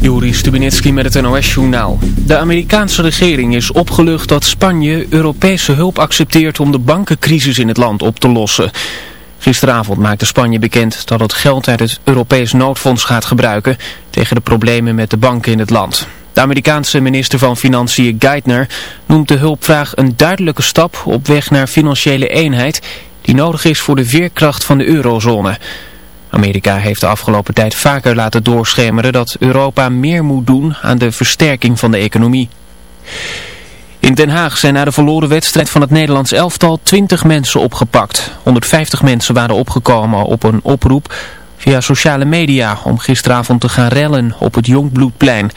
Joris Stubenitski met het NOS-journaal. De Amerikaanse regering is opgelucht dat Spanje Europese hulp accepteert om de bankencrisis in het land op te lossen. Gisteravond maakte Spanje bekend dat het geld uit het Europees noodfonds gaat gebruiken tegen de problemen met de banken in het land. De Amerikaanse minister van Financiën Geithner noemt de hulpvraag een duidelijke stap op weg naar financiële eenheid die nodig is voor de veerkracht van de eurozone. Amerika heeft de afgelopen tijd vaker laten doorschemeren dat Europa meer moet doen aan de versterking van de economie. In Den Haag zijn na de verloren wedstrijd van het Nederlands elftal 20 mensen opgepakt. 150 mensen waren opgekomen op een oproep via sociale media om gisteravond te gaan rellen op het Jongbloedplein.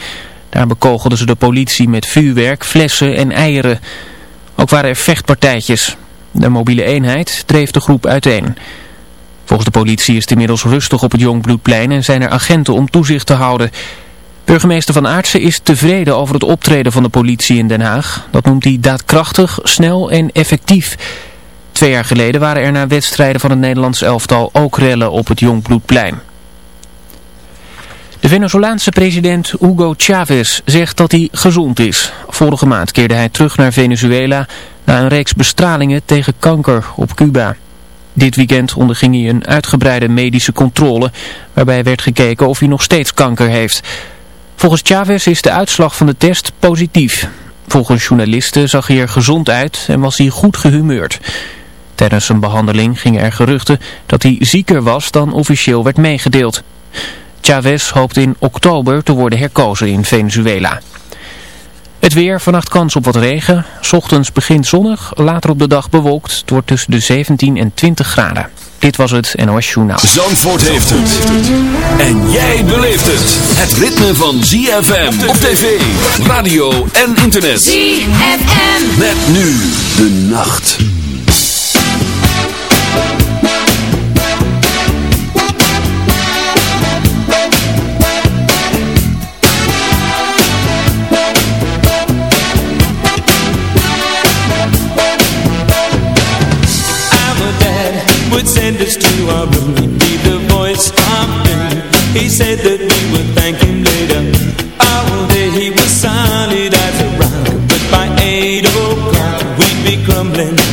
Daar bekogelden ze de politie met vuurwerk, flessen en eieren. Ook waren er vechtpartijtjes. De mobiele eenheid dreef de groep uiteen. Volgens de politie is het inmiddels rustig op het Jongbloedplein en zijn er agenten om toezicht te houden. Burgemeester Van Aartsen is tevreden over het optreden van de politie in Den Haag. Dat noemt hij daadkrachtig, snel en effectief. Twee jaar geleden waren er na wedstrijden van het Nederlands elftal ook rellen op het Jongbloedplein. De Venezolaanse president Hugo Chavez zegt dat hij gezond is. Vorige maand keerde hij terug naar Venezuela na een reeks bestralingen tegen kanker op Cuba. Dit weekend onderging hij een uitgebreide medische controle waarbij werd gekeken of hij nog steeds kanker heeft. Volgens Chavez is de uitslag van de test positief. Volgens journalisten zag hij er gezond uit en was hij goed gehumeurd. Tijdens zijn behandeling gingen er geruchten dat hij zieker was dan officieel werd meegedeeld. Chavez hoopt in oktober te worden herkozen in Venezuela. Het weer, vannacht kans op wat regen. Ochtends begint zonnig, later op de dag bewolkt. Het wordt tussen de 17 en 20 graden. Dit was het NOS Journaal. Zandvoort heeft het. En jij beleeft het. Het ritme van ZFM op tv, radio en internet. ZFM. Met nu de nacht. He'd the voice? Doom He said that we would thank him later. All day he was solid as a rock. But by eight o'clock we'd be crumbling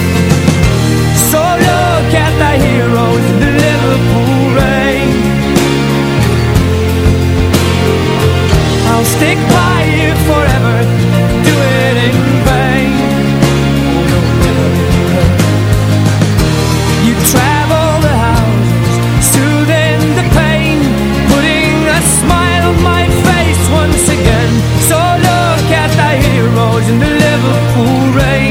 the heroes in the Liverpool rain I'll stick by you forever Do it in vain. You travel the houses the pain Putting a smile on my face once again. So look at the heroes in the Liverpool Rain,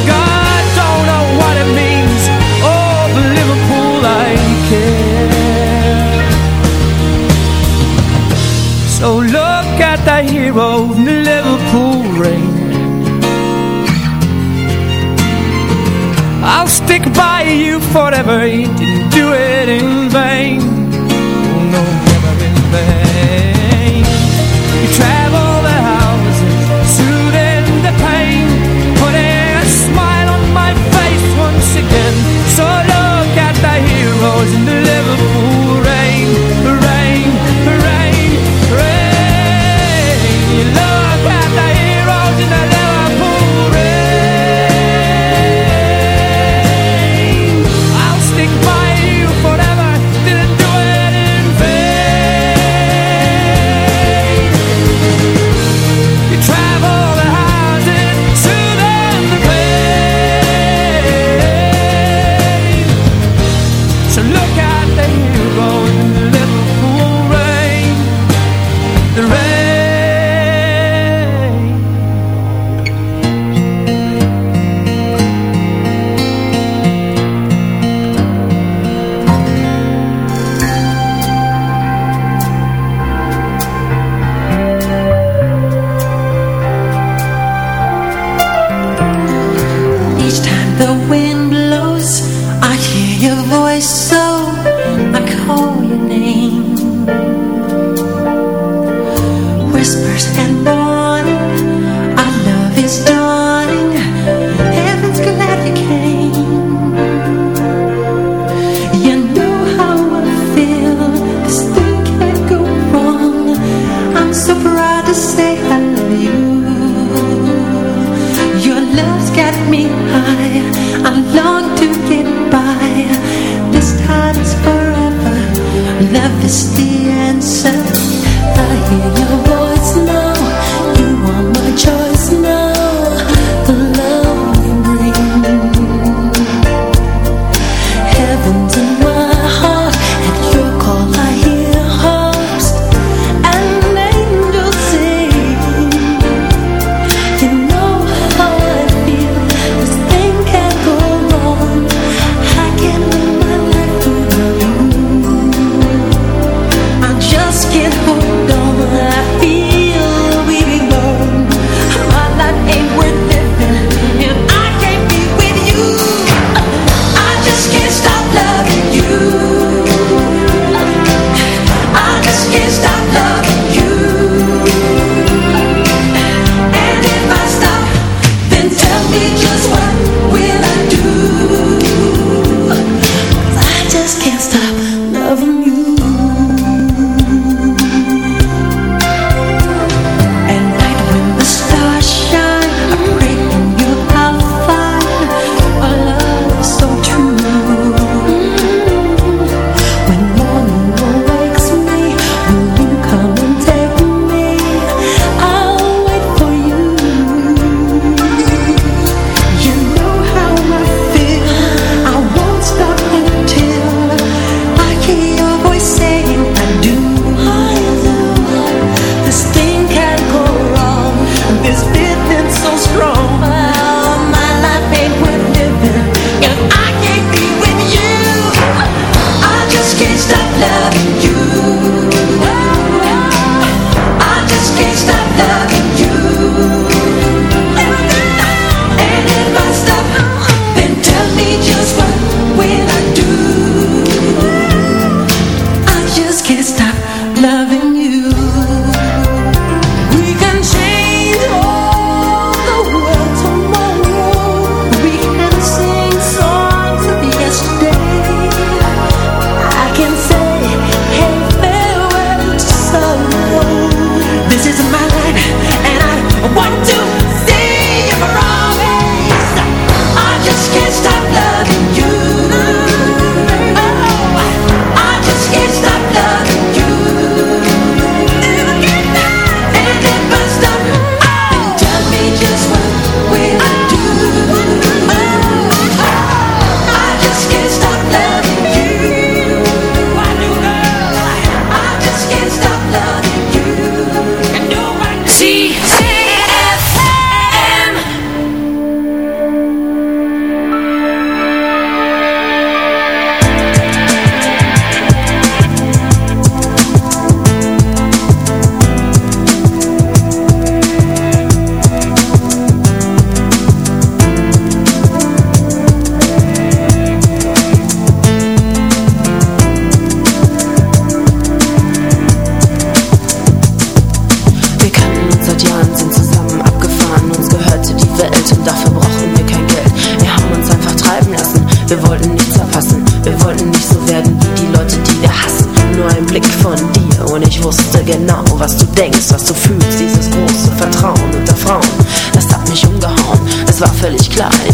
So look at the hero in the Liverpool rain I'll stick by you forever. You didn't do it in vain. Oh no, never in vain rain Love is the answer. I hear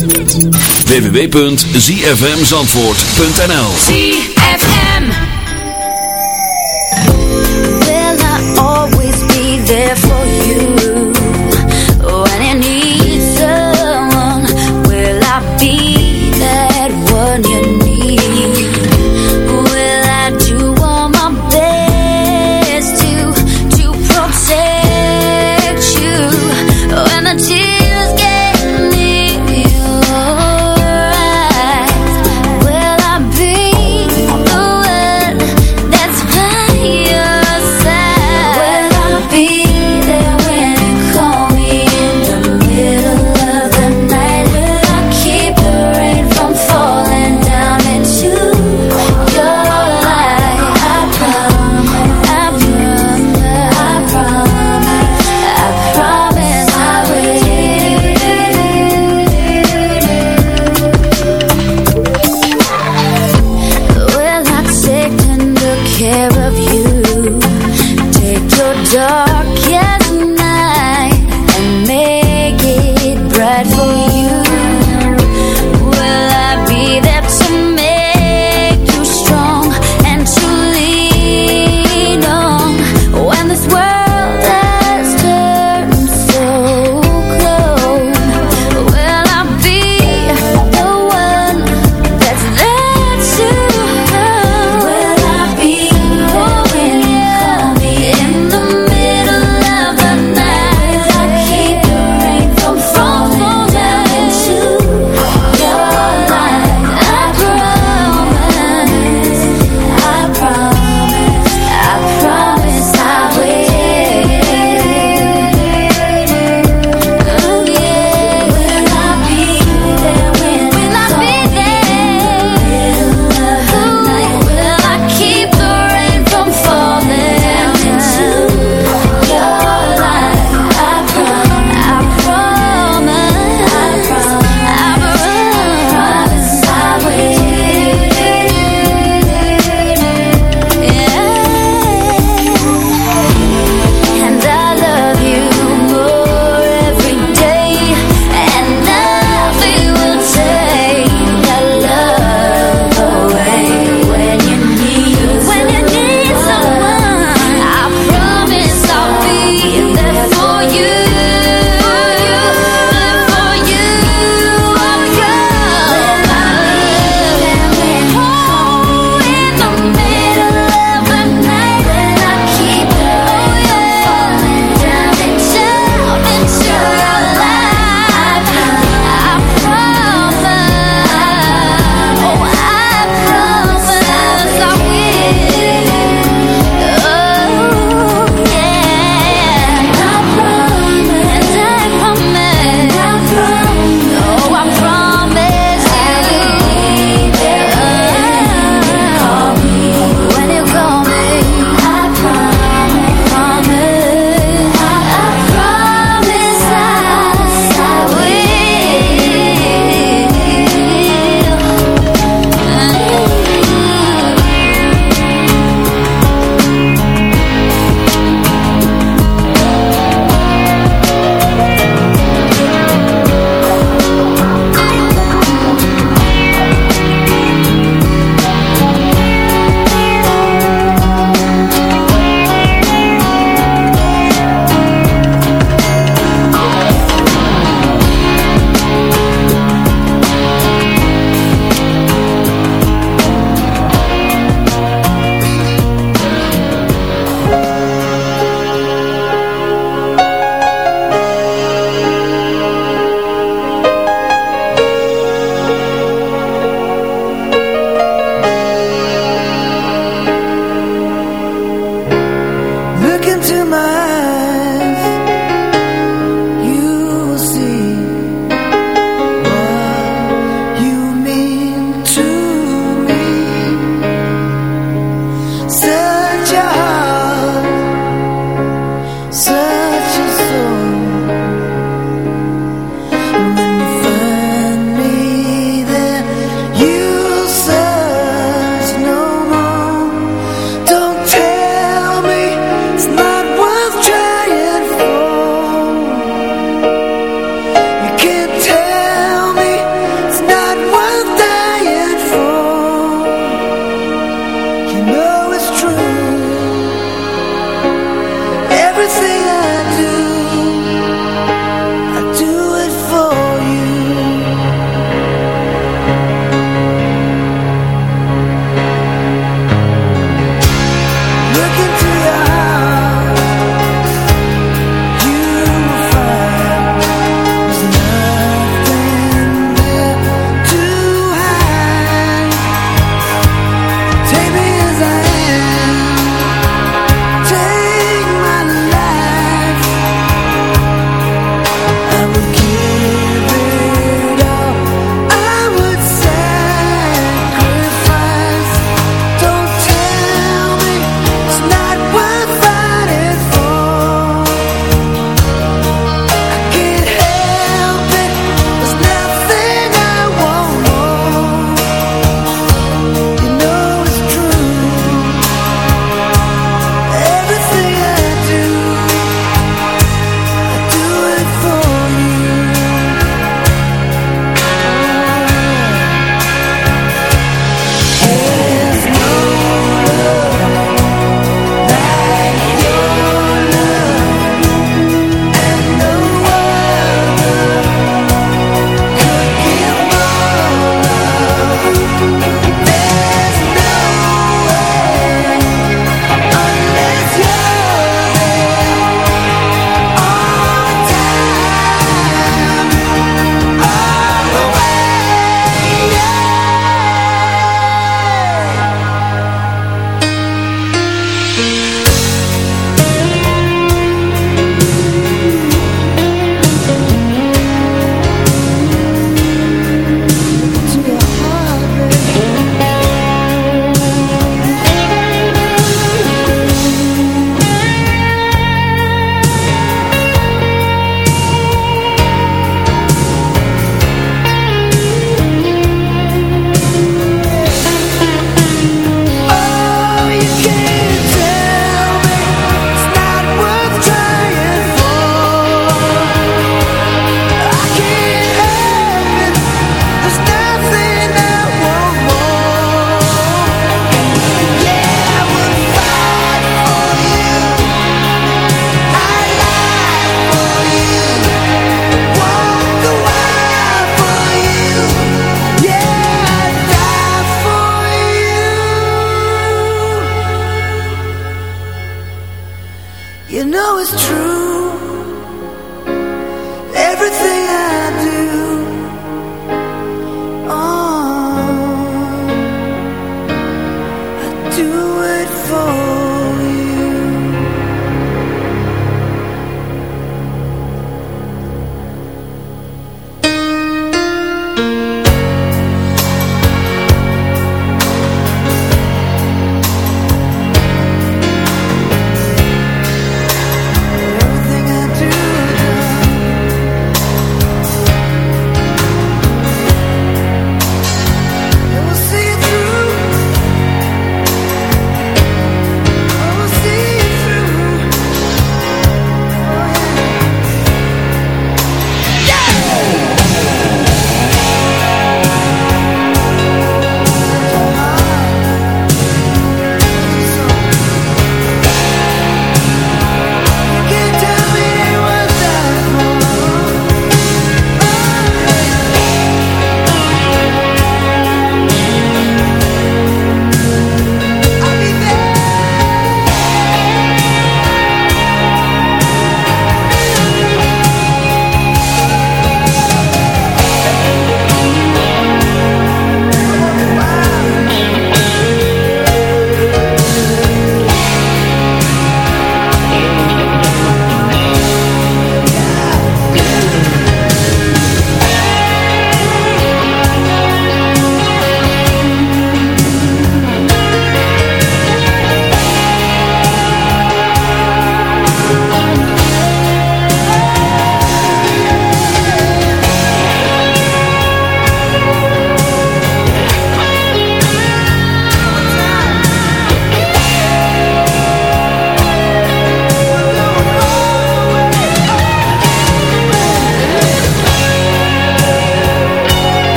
www.zfmzandvoort.nl ZFM Will I always be there for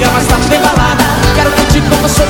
Mas tá mais tarde tem balada. Quero curtir com você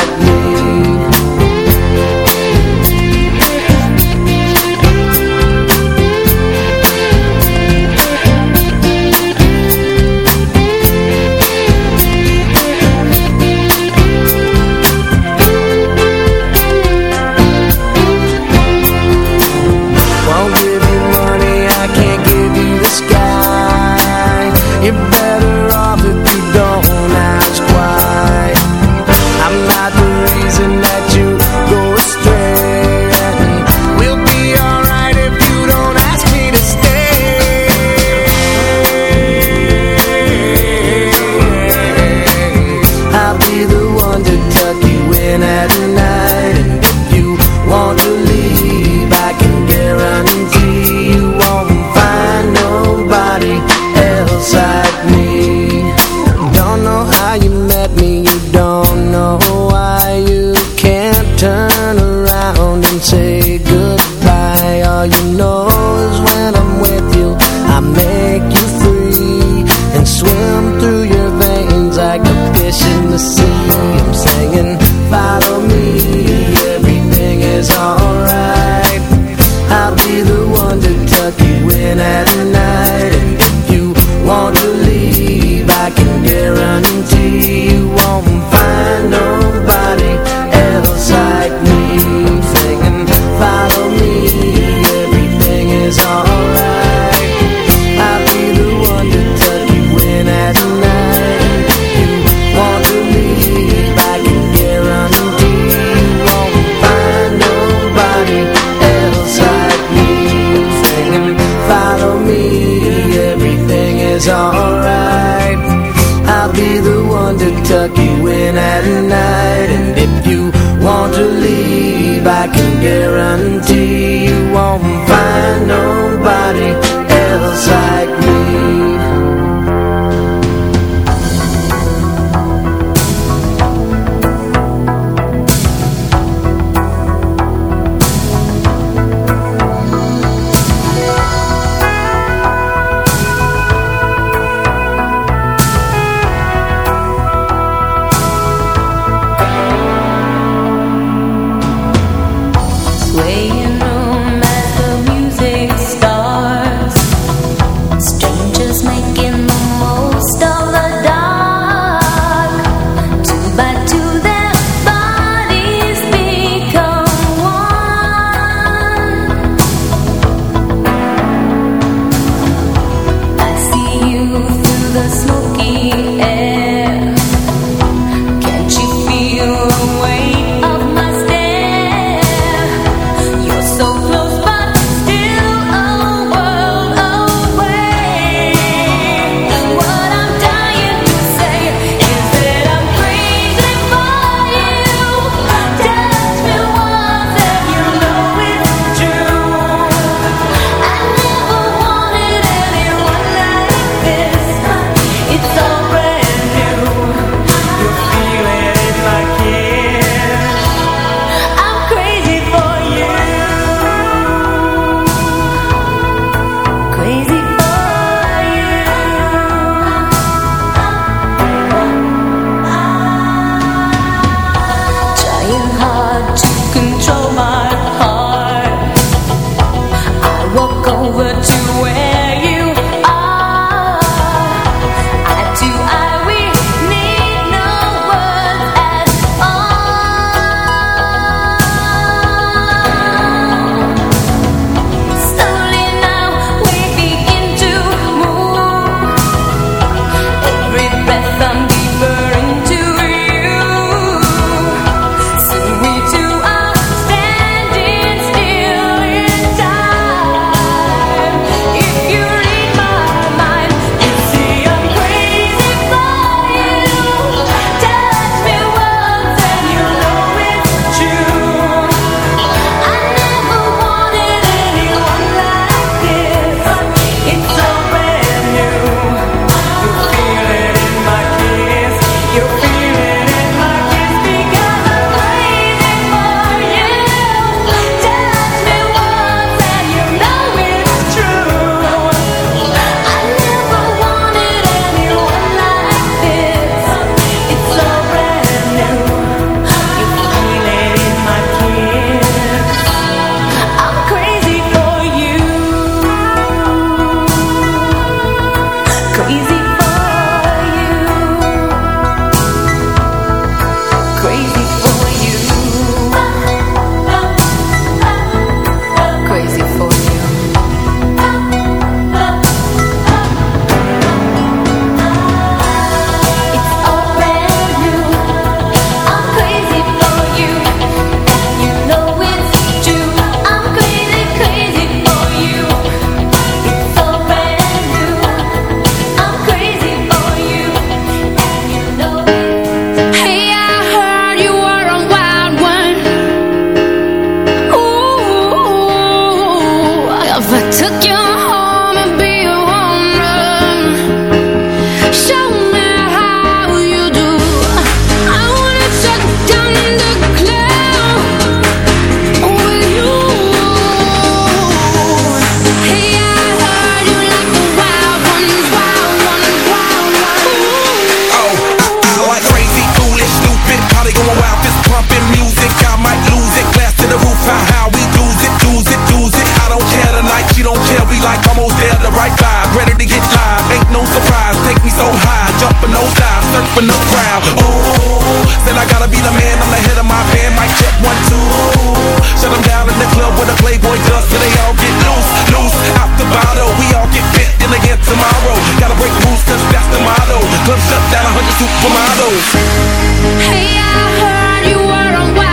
looking at me ready to get live. Ain't no surprise, take me so high, jumping no dive, surfing the crowd. Ooh, said I gotta be the man, I'm the head of my band. Mic check one two, shut them down in the club with a Playboy does, so they all get loose, loose out the bottle. We all get fit in again tomorrow. Gotta break rules 'cause that's the motto. Club shut down, a hundred supermodels. Hey, I heard you were on. Wild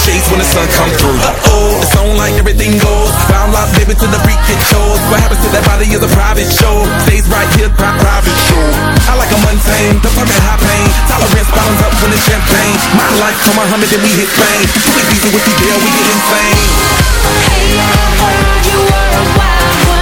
face when the sun come through. Uh-oh, it's on like everything goes. Sound like baby to the freak it shows. What happens to that body is a private show. Stays right here, pri- private show. I like a mundane, the permanent high pain. Tolerance bottoms up when it's champagne. My life, come on, Muhammad, then we hit fame. Too easy with the deal, we get insane. Hey, I heard you were a wild one.